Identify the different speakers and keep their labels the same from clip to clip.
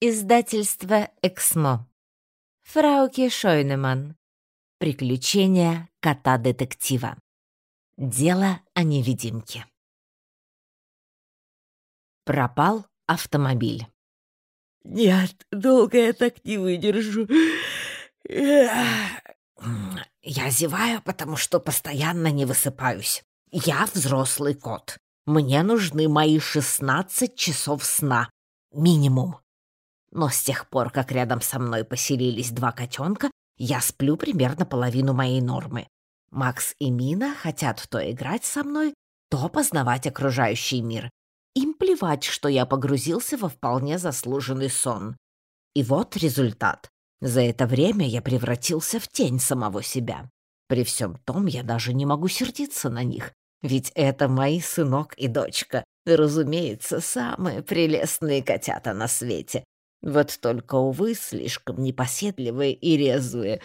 Speaker 1: Издательство «Эксмо». Фрауке Шойнеман. Приключения кота-детектива. Дело о невидимке. Пропал автомобиль.
Speaker 2: «Нет, долго я так не выдержу.
Speaker 3: Я зеваю, потому что постоянно не высыпаюсь. Я взрослый кот. Мне нужны мои шестнадцать часов сна. Минимум. Но с тех пор, как рядом со мной поселились два котенка, я сплю примерно половину моей нормы. Макс и Мина хотят то играть со мной, то познавать окружающий мир. Им плевать, что я погрузился во вполне заслуженный сон. И вот результат. За это время я превратился в тень самого себя. При всем том, я даже не могу сердиться на них, ведь это мои сынок и дочка, и, разумеется, самые прелестные котята на свете. Вот только, увы, слишком непоседливые и резвые.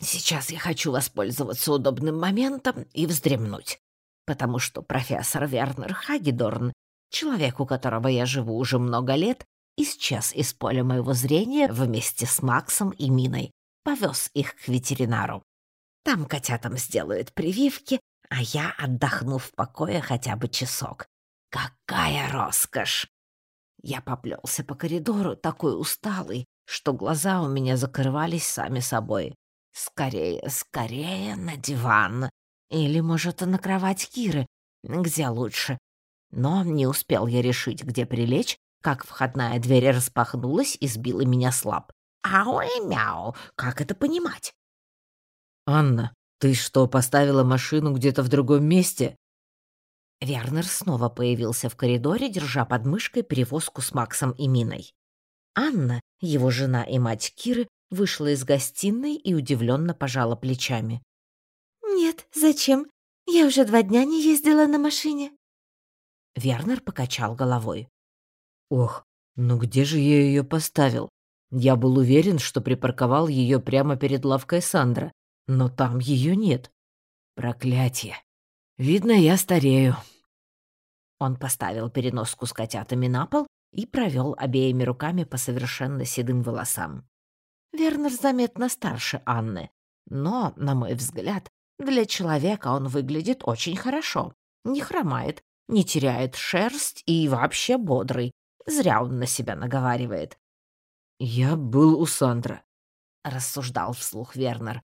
Speaker 3: Сейчас я хочу воспользоваться удобным моментом и вздремнуть, потому что профессор Вернер Хагедорн, человек, у которого я живу уже много лет, исчез из поля моего зрения вместе с Максом и Миной, повез их к ветеринару. Там котятам сделают прививки, а я отдохну в покое хотя бы часок. Какая роскошь! Я поплелся по коридору, такой усталый, что глаза у меня закрывались сами собой. Скорее, скорее на диван. Или, может, на кровать Киры. Где лучше? Но не успел я решить, где прилечь, как входная дверь распахнулась и сбила меня с лап. Ау и мяу, как это понимать?
Speaker 2: «Анна, ты что, поставила машину где-то в другом месте?»
Speaker 3: Вернер снова появился в коридоре, держа под мышкой перевозку с Максом и Миной. Анна, его жена и мать Киры, вышла из гостиной и удивленно пожала плечами.
Speaker 1: «Нет, зачем? Я уже два дня не ездила на машине».
Speaker 3: Вернер покачал головой.
Speaker 2: «Ох, ну где же я ее поставил? Я был уверен, что припарковал ее прямо перед лавкой Сандра, но там ее нет. Проклятие!» Видно, я старею.
Speaker 3: Он поставил переноску с котятами на пол и провел обеими руками по совершенно седым волосам. Вернер заметно старше Анны, но, на мой взгляд, для человека он выглядит очень хорошо. Не хромает, не теряет шерсть и вообще бодрый. Зря он на себя наговаривает.
Speaker 2: «Я был у Сандра», — рассуждал вслух Вернер.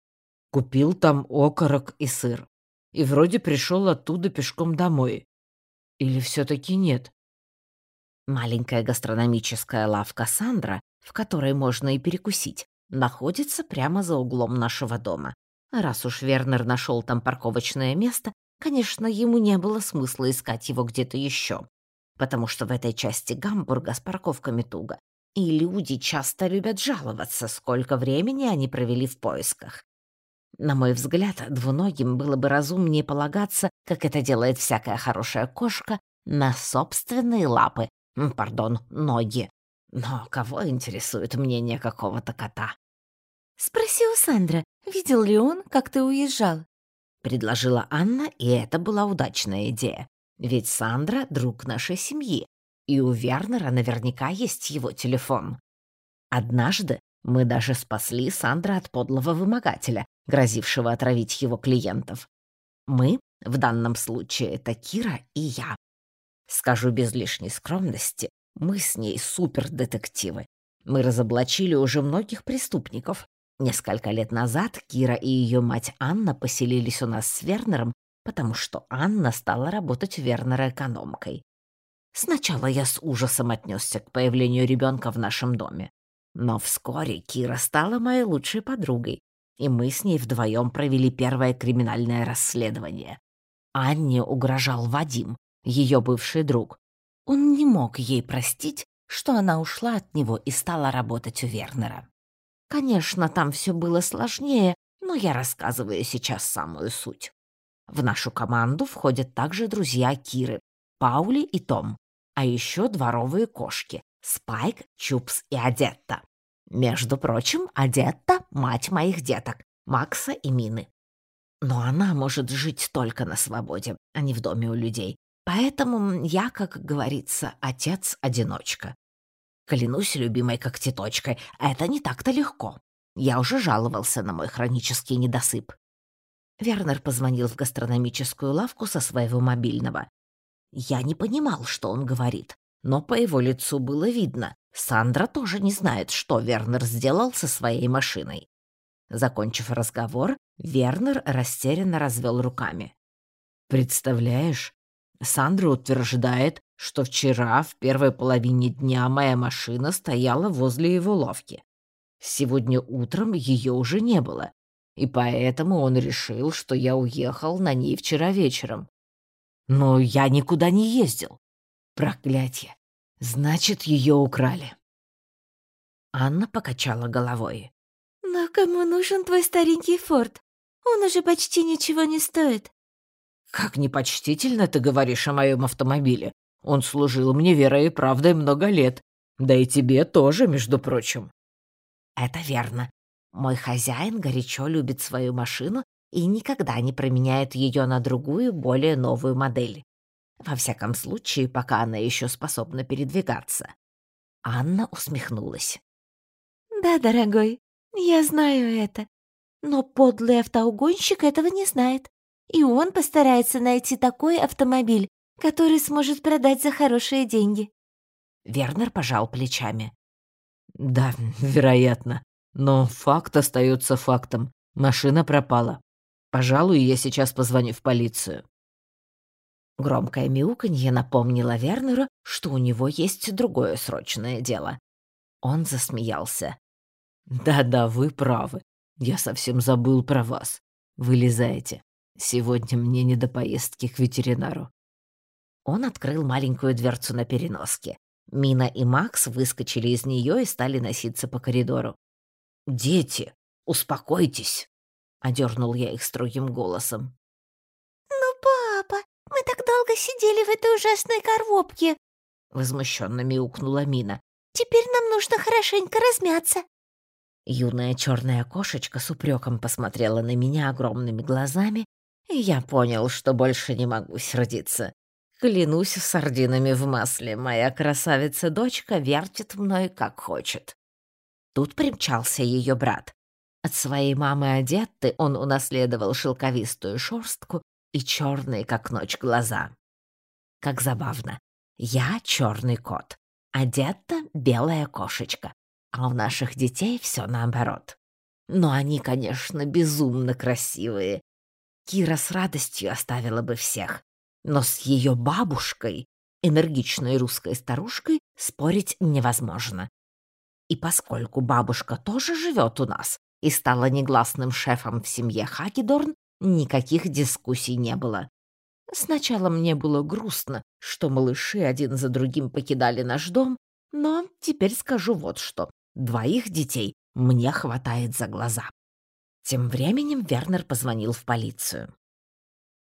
Speaker 2: «Купил там окорок и сыр и вроде пришел оттуда пешком домой. Или все-таки нет?
Speaker 3: Маленькая гастрономическая лавка Сандра, в которой можно и перекусить, находится прямо за углом нашего дома. Раз уж Вернер нашел там парковочное место, конечно, ему не было смысла искать его где-то еще, потому что в этой части Гамбурга с парковками туго, и люди часто любят жаловаться, сколько времени они провели в поисках. На мой взгляд, двуногим было бы разумнее полагаться, как это делает всякая хорошая кошка, на собственные лапы, пардон, ноги. Но кого интересует мнение какого-то кота?
Speaker 1: «Спроси у Сандра, видел ли он, как ты уезжал?»
Speaker 3: — предложила Анна, и это была удачная идея. Ведь Сандра — друг нашей семьи, и у Вернера наверняка есть его телефон. Однажды мы даже спасли Сандра от подлого вымогателя, грозившего отравить его клиентов. Мы, в данном случае, это Кира и я. Скажу без лишней скромности, мы с ней супердетективы. Мы разоблачили уже многих преступников. Несколько лет назад Кира и ее мать Анна поселились у нас с Вернером, потому что Анна стала работать у Вернера экономкой. Сначала я с ужасом отнесся к появлению ребенка в нашем доме. Но вскоре Кира стала моей лучшей подругой, и мы с ней вдвоем провели первое криминальное расследование. Анне угрожал Вадим, ее бывший друг. Он не мог ей простить, что она ушла от него и стала работать у Вернера. Конечно, там все было сложнее, но я рассказываю сейчас самую суть. В нашу команду входят также друзья Киры, Паули и Том, а еще дворовые кошки — Спайк, Чупс и Адетта. Между прочим, Адетта — мать моих деток, Макса и Мины. Но она может жить только на свободе, а не в доме у людей. Поэтому я, как говорится, отец-одиночка. Клянусь любимой когтеточкой, это не так-то легко. Я уже жаловался на мой хронический недосып. Вернер позвонил в гастрономическую лавку со своего мобильного. Я не понимал, что он говорит, но по его лицу было видно. Сандра тоже не знает, что Вернер сделал со своей машиной. Закончив разговор, Вернер растерянно развел руками. «Представляешь, Сандра утверждает, что вчера в первой половине дня моя машина стояла возле его лавки. Сегодня утром ее уже не было, и поэтому он решил, что я уехал на ней вчера вечером. Но я никуда не ездил. Проклятье. Значит, ее украли. Анна покачала головой.
Speaker 1: «Но кому нужен твой старенький форт? Он уже почти ничего не стоит».
Speaker 2: «Как непочтительно ты говоришь о моем автомобиле. Он служил мне верой и правдой много лет. Да и тебе тоже, между прочим».
Speaker 3: «Это верно. Мой хозяин горячо любит свою машину и никогда не променяет ее на другую, более новую модель. Во всяком случае, пока она еще способна передвигаться. Анна усмехнулась.
Speaker 1: «Да, дорогой, я знаю это. Но подлый автоугонщик этого не знает. И он постарается найти такой автомобиль, который сможет продать за хорошие деньги».
Speaker 3: Вернер пожал плечами.
Speaker 2: «Да, вероятно. Но факт остается фактом. Машина пропала. Пожалуй, я сейчас позвоню в полицию.
Speaker 3: Громкое мяуканье напомнило Вернеру, что у него есть другое срочное дело. Он засмеялся.
Speaker 2: «Да-да, вы правы. Я совсем забыл про вас. Вылезайте. Сегодня мне не до поездки к ветеринару».
Speaker 3: Он открыл маленькую дверцу на переноске. Мина и Макс выскочили из нее и стали носиться по коридору. «Дети, успокойтесь!» — одернул я их строгим голосом.
Speaker 1: «Ну, папа, мы так долго сидели в этой ужасной коробке!» — возмущенно мяукнула Мина. «Теперь нам нужно хорошенько размяться!»
Speaker 3: Юная черная кошечка с упреком посмотрела на меня огромными глазами, и я понял, что больше не могу сердиться. Клянусь сардинами в масле, моя красавица-дочка вертит мной как хочет. Тут примчался ее брат. От своей мамы Одетты он унаследовал шелковистую шерстку и черные, как ночь, глаза. Как забавно. Я черный кот, Одетта — белая кошечка, а у наших детей все наоборот. Но они, конечно, безумно красивые. Кира с радостью оставила бы всех, но с ее бабушкой, энергичной русской старушкой, спорить невозможно. И поскольку бабушка тоже живет у нас и стала негласным шефом в семье Хагедорн, никаких дискуссий не было. Сначала мне было грустно, что малыши один за другим покидали наш дом, но теперь скажу вот что. Двоих детей мне хватает за глаза. Тем временем Вернер позвонил в полицию.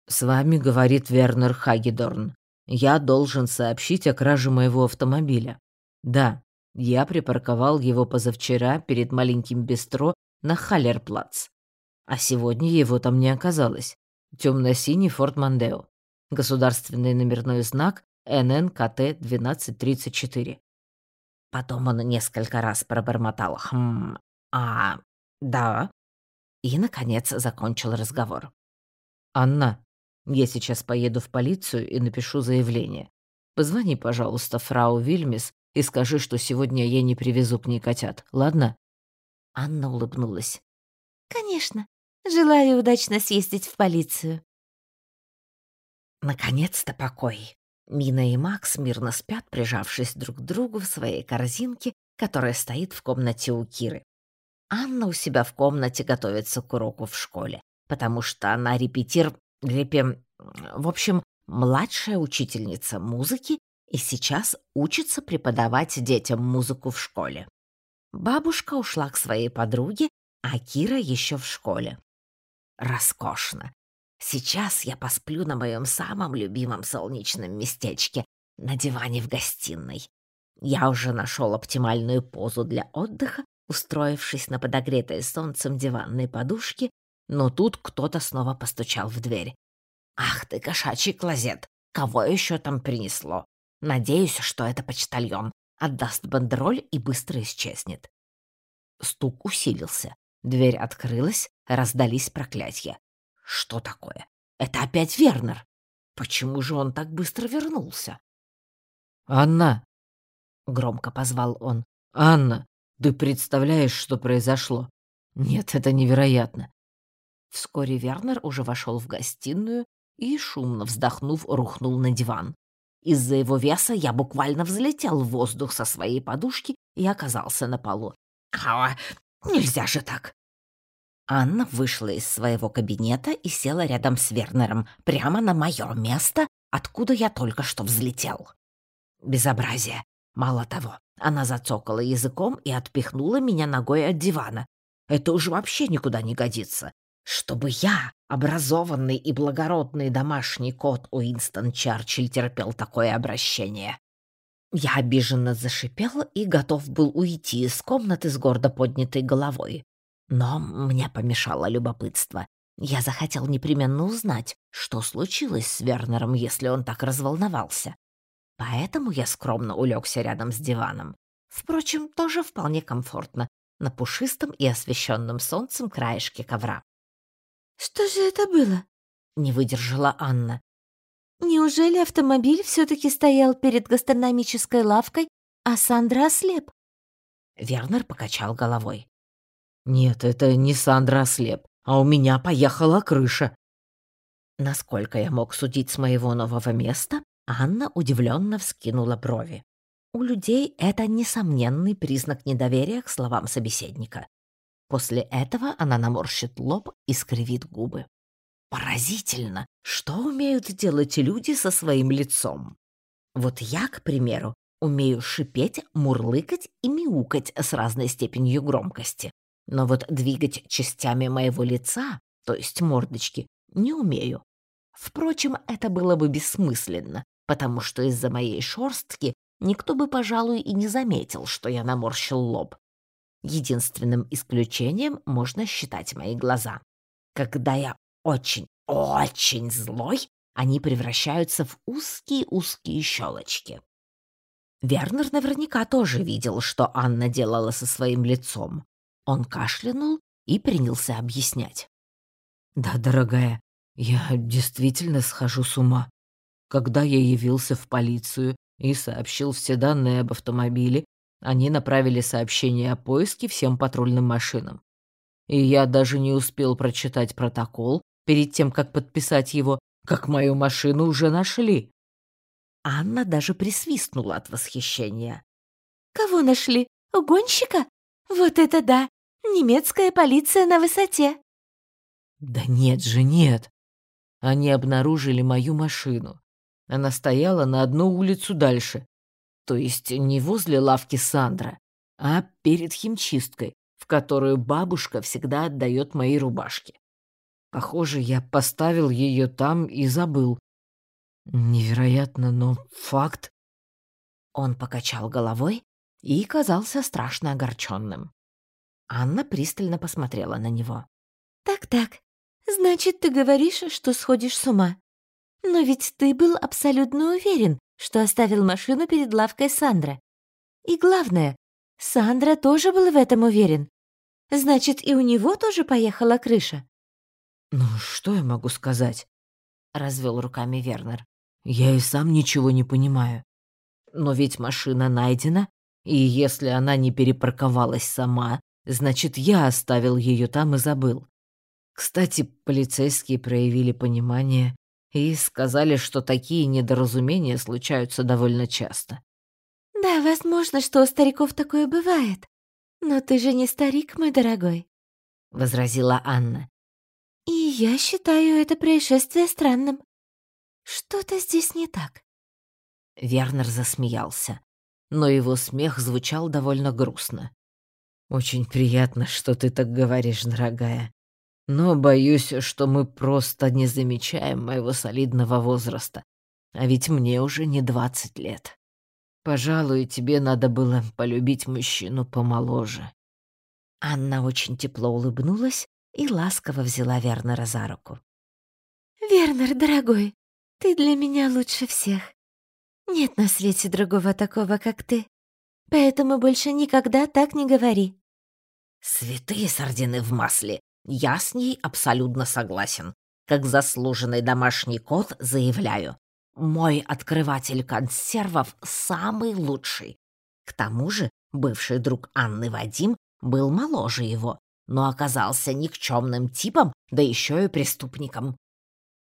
Speaker 2: «С вами, — говорит Вернер Хагедорн, — я должен сообщить о краже моего автомобиля. Да, я припарковал его позавчера перед маленьким бистро на Халлерплац. А сегодня его там не оказалось. Темно-синий Форд Мандео. Государственный номерной знак ННКТ-1234.
Speaker 3: Потом он несколько раз пробормотал «Хм... А... да...» И, наконец, закончил разговор.
Speaker 2: «Анна, я сейчас поеду в полицию и напишу заявление. Позвони, пожалуйста, фрау Вильмис и скажи, что сегодня я не привезу к ней котят, ладно?»
Speaker 3: Анна улыбнулась.
Speaker 1: «Конечно. Желаю удачно съездить в полицию».
Speaker 3: Наконец-то покой. Мина и Макс мирно спят, прижавшись друг к другу в своей корзинке, которая стоит в комнате у Киры. Анна у себя в комнате готовится к уроку в школе, потому что она репетир... репе... В общем, младшая учительница музыки и сейчас учится преподавать детям музыку в школе. Бабушка ушла к своей подруге, а Кира еще в школе. Роскошно. Сейчас я посплю на моем самом любимом солнечном местечке, на диване в гостиной. Я уже нашел оптимальную позу для отдыха, устроившись на подогретой солнцем диванной подушке, но тут кто-то снова постучал в дверь. «Ах ты, кошачий клозет! кого еще там принесло. Надеюсь, что это почтальон. Отдаст бандероль и быстро исчезнет. Стук усилился. Дверь открылась, раздались проклятия. Что такое? Это опять Вернер. Почему же он так быстро вернулся?
Speaker 2: «Анна!»
Speaker 3: — громко позвал он.
Speaker 2: «Анна, ты представляешь, что произошло? Нет, это невероятно.
Speaker 3: Вскоре Вернер уже вошел в гостиную и, шумно вздохнув, рухнул на диван. Из-за его веса я буквально взлетел в воздух со своей подушки и оказался на полу. «А, нельзя же так!» Анна вышла из своего кабинета и села рядом с Вернером, прямо на мое место, откуда я только что взлетел. Безобразие. Мало того, она зацокала языком и отпихнула меня ногой от дивана. Это уж вообще никуда не годится. Чтобы я, образованный и благородный домашний кот Уинстон Чарчилль, терпел такое обращение. Я обиженно зашипел и готов был уйти из комнаты с гордо поднятой головой. Но мне помешало любопытство. Я захотел непременно узнать, что случилось с Вернером, если он так разволновался. Поэтому я скромно улегся рядом с диваном. Впрочем, тоже вполне комфортно, на пушистом и освещенном солнцем краешке ковра.
Speaker 1: «Что же это было?»
Speaker 3: — не выдержала Анна.
Speaker 1: «Неужели автомобиль все-таки стоял перед гастрономической лавкой, а Сандра ослеп?»
Speaker 3: Вернер покачал головой.
Speaker 2: «Нет, это не Сандра ослеп, а у меня поехала крыша».
Speaker 3: Насколько я мог судить с моего нового места, Анна удивленно вскинула брови. У людей это несомненный признак недоверия к словам собеседника. После этого она наморщит лоб и скривит губы. Поразительно, что умеют делать люди со своим лицом. Вот я, к примеру, умею шипеть, мурлыкать и мяукать с разной степенью громкости. Но вот двигать частями моего лица, то есть мордочки, не умею. Впрочем, это было бы бессмысленно, потому что из-за моей шорстки никто бы, пожалуй, и не заметил, что я наморщил лоб. Единственным исключением можно считать мои глаза. Когда я очень, очень злой, они превращаются в узкие-узкие щелочки. Вернер наверняка тоже видел, что Анна делала со своим лицом. Он кашлянул и принялся объяснять.
Speaker 2: «Да, дорогая, я действительно схожу с ума. Когда я явился в полицию и сообщил все данные об автомобиле, они направили сообщение о поиске всем патрульным машинам. И я даже не успел прочитать протокол перед тем, как подписать его, как мою машину уже нашли.
Speaker 3: Анна даже присвистнула от восхищения.
Speaker 1: «Кого нашли? Угонщика? Вот это да! Немецкая полиция на высоте!»
Speaker 2: «Да нет же, нет! Они обнаружили мою машину. Она стояла на одну улицу дальше, то есть не возле лавки Сандра, а перед химчисткой, в которую бабушка всегда отдает мои рубашки. Похоже, я поставил ее там и забыл. Невероятно, но факт.
Speaker 3: Он покачал головой и казался страшно огорченным. Анна пристально посмотрела на него.
Speaker 1: «Так-так, значит, ты говоришь, что сходишь с ума. Но ведь ты был абсолютно уверен, что оставил машину перед лавкой Сандра. И главное, Сандра тоже был в этом уверен. Значит, и у него тоже поехала крыша.
Speaker 2: «Ну, что я могу сказать?»
Speaker 3: — развел руками Вернер.
Speaker 2: «Я и сам ничего не понимаю. Но ведь машина найдена, и если она не перепарковалась сама, значит, я оставил ее там и забыл. Кстати, полицейские проявили понимание и сказали, что такие недоразумения случаются довольно часто.
Speaker 1: «Да, возможно, что у стариков такое бывает. Но ты же не старик, мой дорогой», —
Speaker 3: возразила Анна.
Speaker 1: «И я считаю это происшествие странным. Что-то здесь не так».
Speaker 3: Вернер засмеялся, но его смех звучал довольно грустно.
Speaker 2: «Очень приятно, что ты так говоришь, дорогая. Но боюсь, что мы просто не замечаем моего солидного возраста. А ведь мне уже не двадцать лет. Пожалуй, тебе надо было полюбить мужчину помоложе».
Speaker 3: Анна очень тепло улыбнулась и ласково взяла Вернера за руку.
Speaker 1: «Вернер, дорогой, Ты для меня лучше всех. Нет на свете другого такого, как ты. Поэтому больше никогда так не говори.
Speaker 3: Святые сардины в масле. Я с ней абсолютно согласен. Как заслуженный домашний кот заявляю. Мой открыватель консервов самый лучший. К тому же бывший друг Анны Вадим был моложе его, но оказался никчемным типом, да еще и преступником.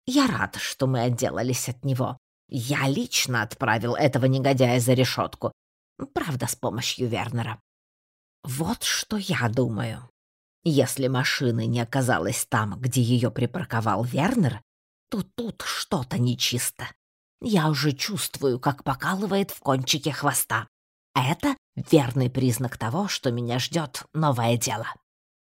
Speaker 3: Я рад, что мы отделались от него. Я лично отправил этого негодяя за решетку. Правда, с помощью Вернера. Вот что я думаю. Если машины не оказалась там, где ее припарковал Вернер, то тут что-то нечисто. Я уже чувствую, как покалывает в кончике хвоста. Это верный признак того, что меня ждет новое дело.